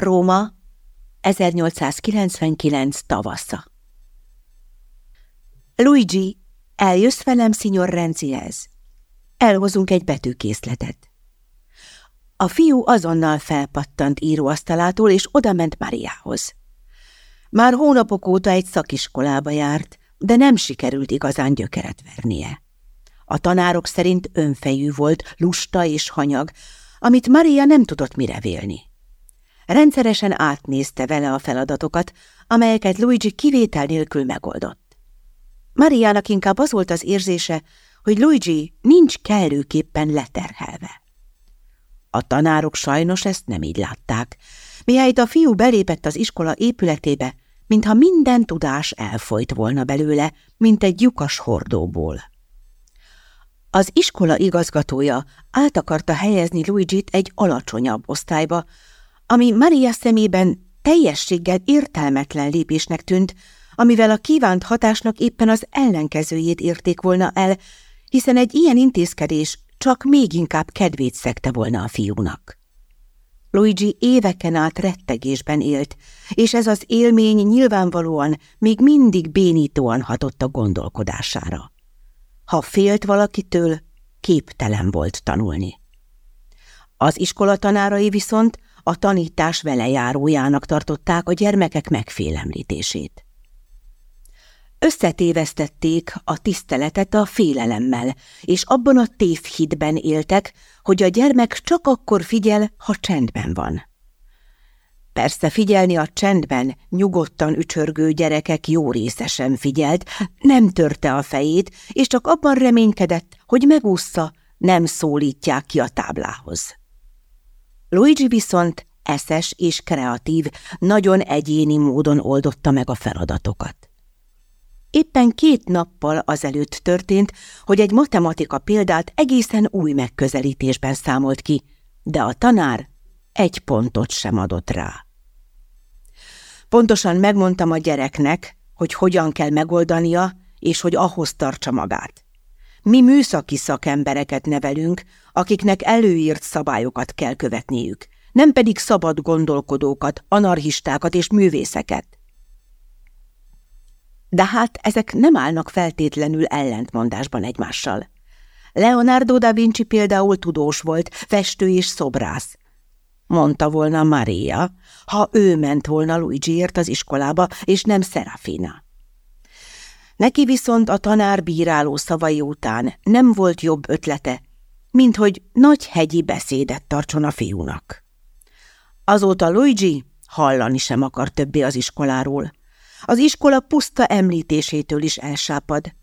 Róma, 1899 tavasza Luigi, eljössz velem, signor Renzihez? Elhozunk egy betűkészletet. A fiú azonnal felpattant íróasztalától, és odament Mariához. Már hónapok óta egy szakiskolába járt, de nem sikerült igazán gyökeret vernie. A tanárok szerint önfejű volt, lusta és hanyag, amit Maria nem tudott mire vélni. Rendszeresen átnézte vele a feladatokat, amelyeket Luigi kivétel nélkül megoldott. Mariának inkább az volt az érzése, hogy Luigi nincs kellőképpen leterhelve. A tanárok sajnos ezt nem így látták. Mihelyt a fiú belépett az iskola épületébe, mintha minden tudás elfolyt volna belőle, mint egy lyukas hordóból. Az iskola igazgatója át akarta helyezni Luigi-t egy alacsonyabb osztályba, ami Maria szemében teljességgel értelmetlen lépésnek tűnt, amivel a kívánt hatásnak éppen az ellenkezőjét érték volna el, hiszen egy ilyen intézkedés csak még inkább kedvét szekte volna a fiúnak. Luigi éveken át rettegésben élt, és ez az élmény nyilvánvalóan még mindig bénítóan hatott a gondolkodására. Ha félt valakitől, képtelen volt tanulni. Az iskola tanárai viszont a tanítás velejárójának tartották a gyermekek megfélemlítését. Összetévesztették a tiszteletet a félelemmel, és abban a tévhitben éltek, hogy a gyermek csak akkor figyel, ha csendben van. Persze figyelni a csendben, nyugodtan ücsörgő gyerekek jó része sem figyelt, nem törte a fejét, és csak abban reménykedett, hogy megúszza, nem szólítják ki a táblához. Luigi viszont eszes és kreatív, nagyon egyéni módon oldotta meg a feladatokat. Éppen két nappal azelőtt történt, hogy egy matematika példát egészen új megközelítésben számolt ki, de a tanár egy pontot sem adott rá. Pontosan megmondtam a gyereknek, hogy hogyan kell megoldania, és hogy ahhoz tartsa magát. Mi műszaki szakembereket nevelünk, akiknek előírt szabályokat kell követniük, nem pedig szabad gondolkodókat, anarchistákat és művészeket. De hát ezek nem állnak feltétlenül ellentmondásban egymással. Leonardo da Vinci például tudós volt, festő és szobrász. Mondta volna Maria, ha ő ment volna Luigiért az iskolába, és nem Serafina. Neki viszont a tanár bíráló szavai után nem volt jobb ötlete, mint hogy nagy hegyi beszédet tartson a fiúnak. Azóta Luigi hallani sem akar többé az iskoláról. Az iskola puszta említésétől is elsápad.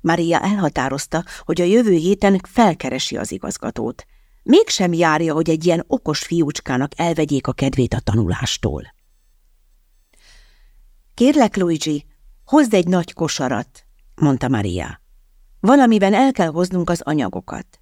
Maria elhatározta, hogy a jövő héten felkeresi az igazgatót. Mégsem járja, hogy egy ilyen okos fiúcskának elvegyék a kedvét a tanulástól. Kérlek, Luigi, hozd egy nagy kosarat, mondta Maria. Valamiben el kell hoznunk az anyagokat.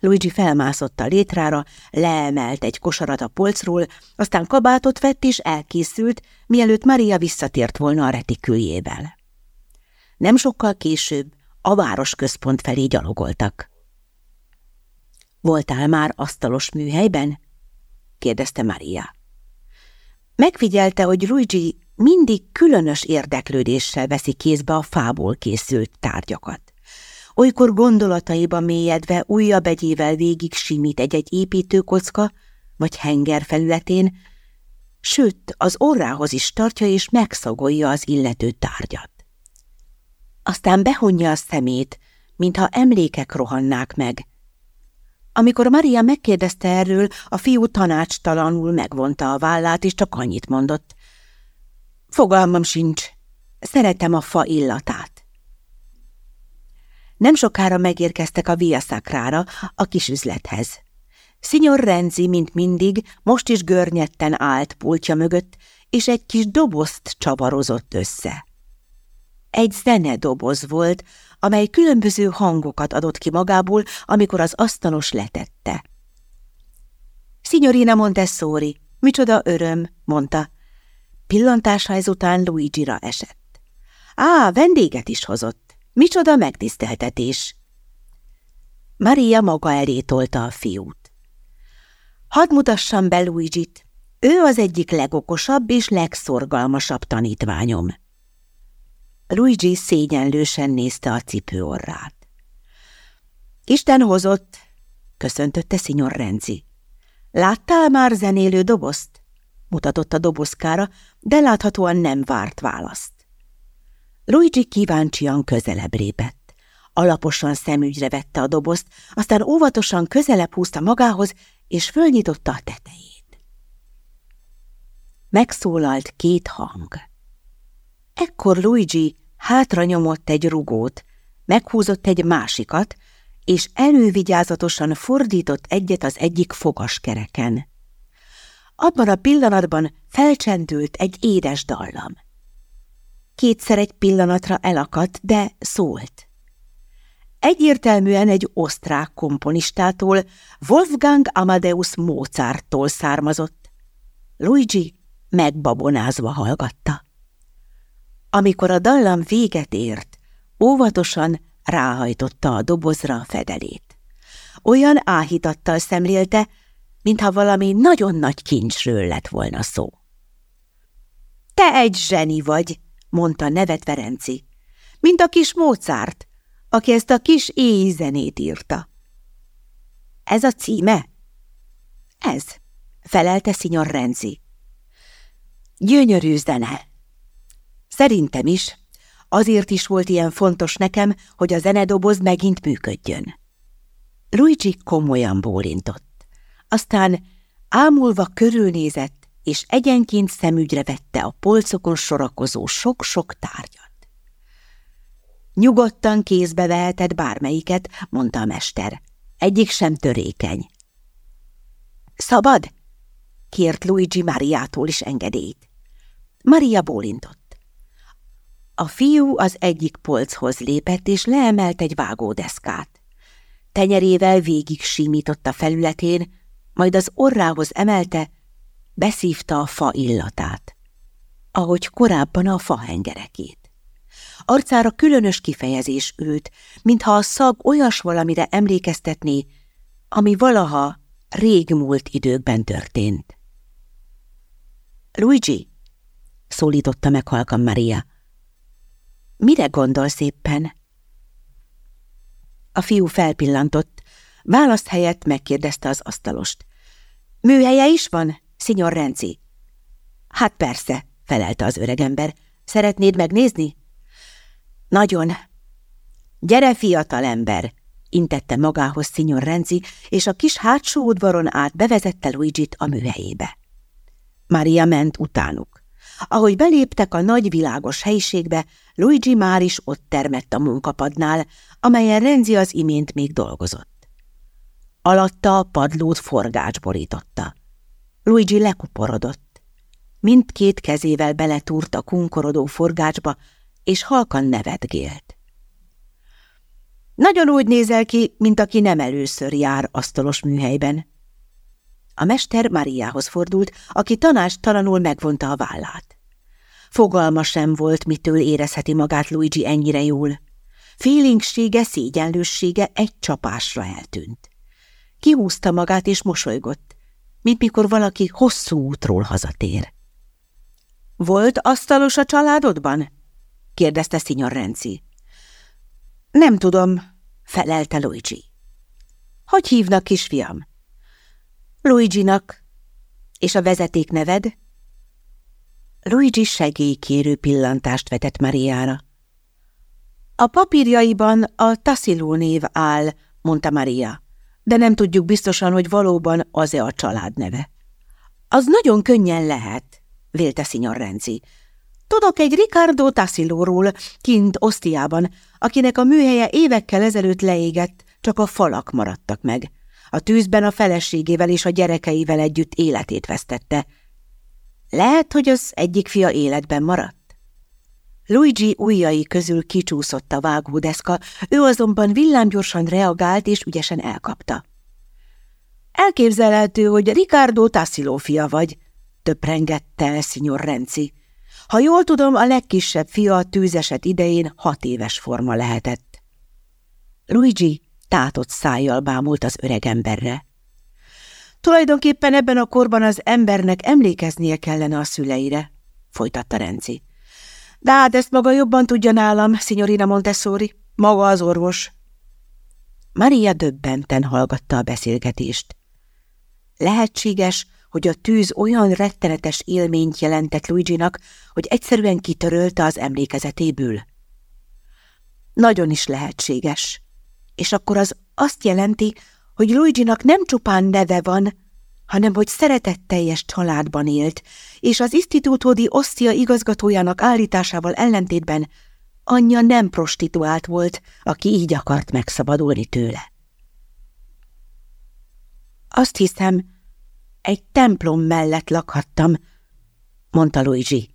Luigi felmászott a létrára, leemelt egy kosarat a polcról, aztán kabátot vett és elkészült, mielőtt Maria visszatért volna a retiküljével. Nem sokkal később a városközpont felé gyalogoltak. Voltál már asztalos műhelyben? kérdezte Maria. Megfigyelte, hogy Luigi mindig különös érdeklődéssel veszi kézbe a fából készült tárgyakat. Olykor gondolataiba mélyedve újabb egyével végig simít egy-egy építőkocka, vagy henger felületén, sőt, az orrához is tartja és megszagolja az illető tárgyat. Aztán behonja a szemét, mintha emlékek rohannák meg. Amikor Maria megkérdezte erről, a fiú tanácstalanul megvonta a vállát, és csak annyit mondott. Fogalmam sincs, szeretem a fa illatát. Nem sokára megérkeztek a Via Sacrára, a kisüzlethez. Signor Renzi, mint mindig, most is görnyetten állt pultja mögött, és egy kis dobozt csavarozott össze. Egy zenedoboz volt, amely különböző hangokat adott ki magából, amikor az asztalos letette. Signorina Montessori, micsoda öröm, mondta. Pillantása ezután Luigi-ra esett. Á, vendéget is hozott. Micsoda megtiszteltetés! Maria maga elé tolta a fiút. Hadd mutassam be Luigi-t. Ő az egyik legokosabb és legszorgalmasabb tanítványom. Luigi szégyenlősen nézte a cipőorrát. Isten hozott, köszöntötte Signor Renzi. Láttál már zenélő dobozt? mutatott a dobozkára, de láthatóan nem várt választ. Luigi kíváncsian közelebb lépett. Alaposan szemügyre vette a dobozt, aztán óvatosan közelebb húzta magához, és fölnyitotta a tetejét. Megszólalt két hang. Ekkor Luigi hátra nyomott egy rugót, meghúzott egy másikat, és elővigyázatosan fordított egyet az egyik fogaskereken. Abban a pillanatban felcsendült egy édes dallam. Kétszer egy pillanatra elakadt, de szólt. Egyértelműen egy osztrák komponistától, Wolfgang Amadeus Mozarttól származott. Luigi megbabonázva hallgatta. Amikor a dallam véget ért, óvatosan ráhajtotta a dobozra a fedelét. Olyan áhítattal szemlélte, mintha valami nagyon nagy kincsről lett volna szó. – Te egy zseni vagy! – mondta nevetve Renci. – Mint a kis Mozart, aki ezt a kis éj zenét írta. – Ez a címe? – Ez – felelte Szinyor Renzi. – Gyönyörű zene! – Szerintem is – Azért is volt ilyen fontos nekem, hogy a zenedoboz megint működjön. Luigi komolyan bólintott. Aztán ámulva körülnézett, és egyenként szemügyre vette a polcokon sorakozó sok-sok tárgyat. Nyugodtan kézbe veheted bármelyiket, mondta a mester. Egyik sem törékeny. Szabad? kért Luigi Mariától is engedélyt. Maria bólintott. A fiú az egyik polchoz lépett, és leemelt egy vágódeszkát. Tenyerével végig simított a felületén, majd az orrához emelte, beszívta a fa illatát, ahogy korábban a fahengerekét. Arcára különös kifejezés ült, mintha a szag olyas valamire emlékeztetné, ami valaha régmúlt időkben történt. Luigi, szólította meg halkan Maria, Mire gondolsz éppen? A fiú felpillantott, választ helyett megkérdezte az asztalost. Műhelye is van, szinyor Renzi? Hát persze, felelte az öregember. Szeretnéd megnézni? Nagyon. Gyere, fiatal ember, intette magához szinyor Renzi, és a kis hátsó udvaron át bevezette Luigi-t a műhelyébe. Maria ment utánuk. Ahogy beléptek a nagy világos helyiségbe, Luigi már is ott termett a munkapadnál, amelyen Renzi az imént még dolgozott. Alatta a padlót forgács borította. Luigi lekuporodott. Mindkét kezével beletúrt a kunkorodó forgácsba, és halkan nevetgélt. Nagyon úgy nézel ki, mint aki nem először jár asztalos műhelyben. A mester Mariához fordult, aki tanástalanul megvonta a vállát. Fogalma sem volt, mitől érezheti magát Luigi ennyire jól. Félingsége, szégyenlőssége egy csapásra eltűnt. Kihúzta magát és mosolygott, mint mikor valaki hosszú útról hazatér. – Volt asztalos a családodban? – kérdezte Signor Renzi. – Nem tudom – felelte Luigi. – Hogy hívnak, kisfiam? – Luigi-nak. – És a vezeték neved? – Luigi segélykérő pillantást vetett Mariára. A papírjaiban a Tassilo név áll, mondta Maria, de nem tudjuk biztosan, hogy valóban az-e a család neve. Az nagyon könnyen lehet, vélte Signor Renzi. Tudok egy Ricardo Tassilóról, kint Osztiában, akinek a műhelye évekkel ezelőtt leégett, csak a falak maradtak meg. A tűzben a feleségével és a gyerekeivel együtt életét vesztette – lehet, hogy az egyik fia életben maradt? Luigi ujjai közül kicsúszott a vágódeszka, ő azonban villámgyorsan reagált és ügyesen elkapta. Elképzelhető, hogy Ricardo Tassilo fia vagy, töprengette el Signor Renzi. Ha jól tudom, a legkisebb fia a tűzeset idején hat éves forma lehetett. Luigi tátott szájjal bámult az öregemberre. Tulajdonképpen ebben a korban az embernek emlékeznie kellene a szüleire, folytatta Renci. De hát ezt maga jobban tudja nálam, signorina Montessori, maga az orvos. Maria döbbenten hallgatta a beszélgetést. Lehetséges, hogy a tűz olyan rettenetes élményt jelentett Luigi-nak, hogy egyszerűen kitörölte az emlékezetéből. Nagyon is lehetséges. És akkor az azt jelenti, hogy Luigi-nak nem csupán neve van, hanem hogy szeretetteljes családban élt, és az Istituto Ostia igazgatójának állításával ellentétben anyja nem prostituált volt, aki így akart megszabadulni tőle. Azt hiszem, egy templom mellett lakhattam, mondta Luigi.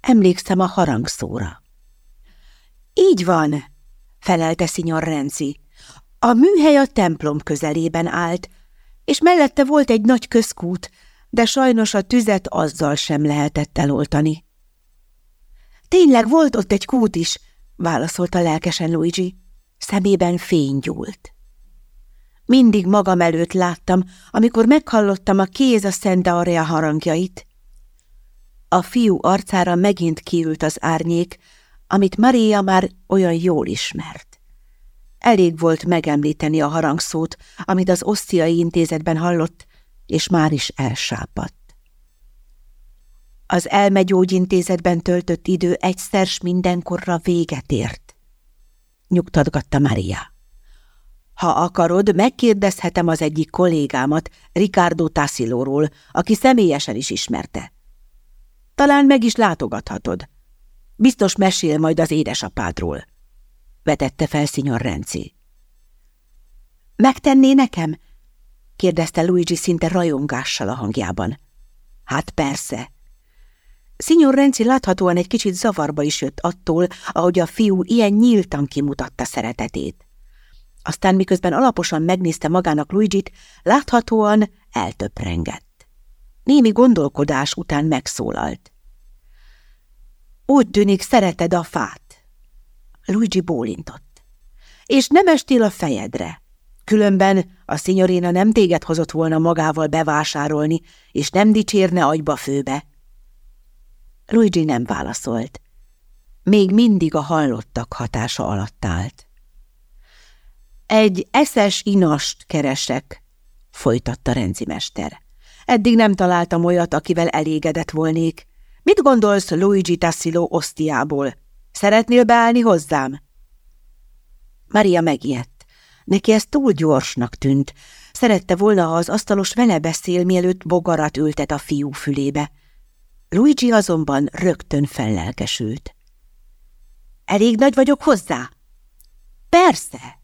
Emlékszem a harangszóra. Így van, felelte Signor Renzi. A műhely a templom közelében állt, és mellette volt egy nagy közkút, de sajnos a tüzet azzal sem lehetett eloltani. Tényleg volt ott egy kút is, válaszolta lelkesen Luigi. Szemében fény gyúlt. Mindig magam előtt láttam, amikor meghallottam a kéz a Szent Aurea harangjait. A fiú arcára megint kiült az árnyék, amit Maria már olyan jól ismert. Elég volt megemlíteni a harangszót, amit az osztiai intézetben hallott, és már is elsápadt. Az elmegyógyintézetben töltött idő egyszer s mindenkorra véget ért. Nyugtatgatta Maria. Ha akarod, megkérdezhetem az egyik kollégámat, Ricardo Tassilóról, aki személyesen is ismerte. Talán meg is látogathatod. Biztos mesél majd az édesapádról, vetette fel Signor Renzi. Megtenné nekem? kérdezte Luigi szinte rajongással a hangjában. Hát persze. Signor Renzi láthatóan egy kicsit zavarba is jött attól, ahogy a fiú ilyen nyíltan kimutatta szeretetét. Aztán miközben alaposan megnézte magának Luigi-t, láthatóan eltöprengett. Némi gondolkodás után megszólalt. Úgy tűnik, szereted a fát. Luigi bólintott. És nem estél a fejedre. Különben a szinyoréna nem téged hozott volna magával bevásárolni, és nem dicsérne agyba főbe. Luigi nem válaszolt. Még mindig a hallottak hatása alatt állt. Egy eszes inast keresek, folytatta Renzi mester. Eddig nem találtam olyat, akivel elégedett volnék. Mit gondolsz Luigi Tassilo osztiából? Szeretnél beállni hozzám? Maria megijedt. Neki ez túl gyorsnak tűnt. Szerette volna, ha az asztalos vele beszél, mielőtt bogarat ültet a fiú fülébe. Luigi azonban rögtön fellelkesült. Elég nagy vagyok hozzá? Persze!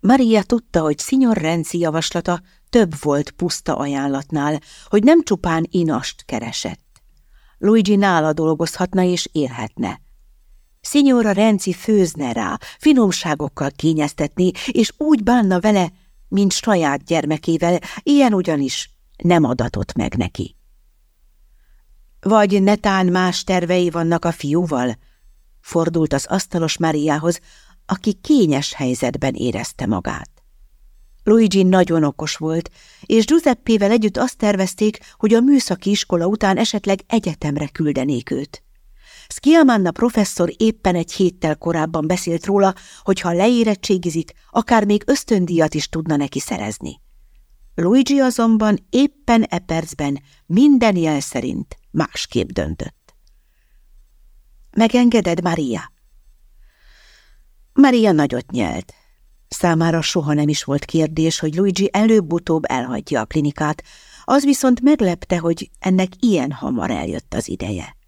Maria tudta, hogy Signor Renzi javaslata több volt puszta ajánlatnál, hogy nem csupán inast keresett. Luigi nála dolgozhatna és élhetne. Signora Renzi főzne rá, finomságokkal kényeztetni, és úgy bánna vele, mint saját gyermekével, ilyen ugyanis nem adatott meg neki. Vagy netán más tervei vannak a fiúval? Fordult az asztalos Máriához, aki kényes helyzetben érezte magát. Luigi nagyon okos volt, és Giuseppével együtt azt tervezték, hogy a műszaki iskola után esetleg egyetemre küldenék őt. Schiamanna professzor éppen egy héttel korábban beszélt róla, hogy ha leérettségizik, akár még ösztöndíjat is tudna neki szerezni. Luigi azonban éppen e percben minden jel szerint másképp döntött. Megengeded, Maria? Maria nagyot nyelt. Számára soha nem is volt kérdés, hogy Luigi előbb-utóbb elhagyja a klinikát, az viszont meglepte, hogy ennek ilyen hamar eljött az ideje.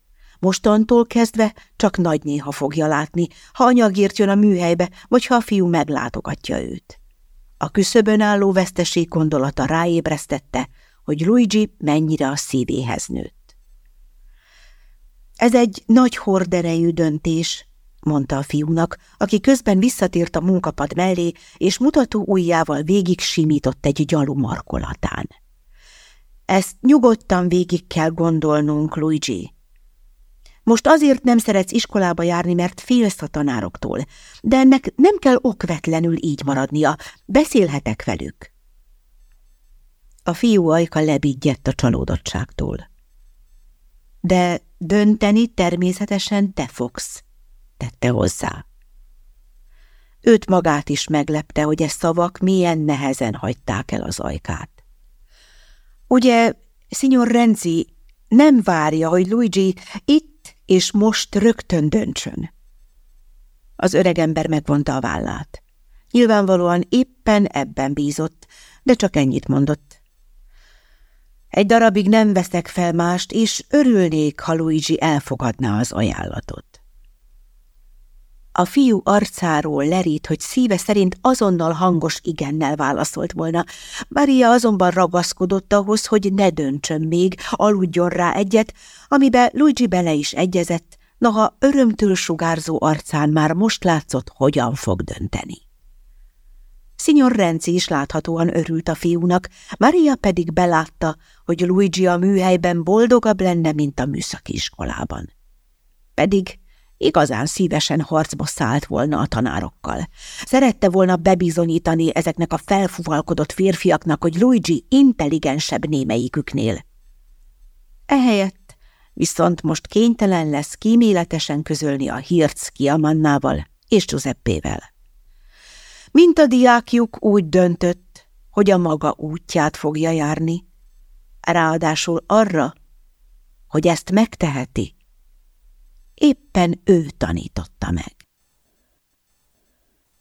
Mostantól kezdve csak nagy néha fogja látni, ha anyagért jön a műhelybe, vagy ha a fiú meglátogatja őt. A küszöbön álló veszteség gondolata ráébresztette, hogy Luigi mennyire a szívéhez nőtt. Ez egy nagy horderejű döntés, mondta a fiúnak, aki közben visszatért a munkapad mellé, és mutató ujjával végig simított egy gyalu markolatán. Ezt nyugodtan végig kell gondolnunk, Luigi. Most azért nem szeretsz iskolába járni, mert félsz a tanároktól, de ennek nem kell okvetlenül így maradnia, beszélhetek velük. A fiú ajka lebigyedt a csalódottságtól. De dönteni természetesen te fogsz, tette hozzá. Őt magát is meglepte, hogy e szavak milyen nehezen hagyták el az ajkát. Ugye, Signor Renzi nem várja, hogy Luigi itt és most rögtön döntsön. Az öregember megvonta a vállát. Nyilvánvalóan éppen ebben bízott, de csak ennyit mondott. Egy darabig nem veszek fel mást, és örülnék, ha Luigi elfogadná az ajánlatot. A fiú arcáról lerít, hogy szíve szerint azonnal hangos igennel válaszolt volna. Maria azonban ragaszkodott ahhoz, hogy ne döntsön még, aludjon rá egyet, amibe Luigi bele is egyezett, noha örömtől sugárzó arcán már most látszott, hogyan fog dönteni. Signor Renzi is láthatóan örült a fiúnak, Maria pedig belátta, hogy Luigi a műhelyben boldogabb lenne, mint a műszaki iskolában. Pedig igazán szívesen harcba szállt volna a tanárokkal. Szerette volna bebizonyítani ezeknek a felfuvalkodott férfiaknak, hogy Luigi intelligensebb némelyiküknél. Ehelyett viszont most kénytelen lesz kíméletesen közölni a hírt Kiamannával és Giuseppével. Mint a diákjuk úgy döntött, hogy a maga útját fogja járni, ráadásul arra, hogy ezt megteheti, éppen ő tanította meg.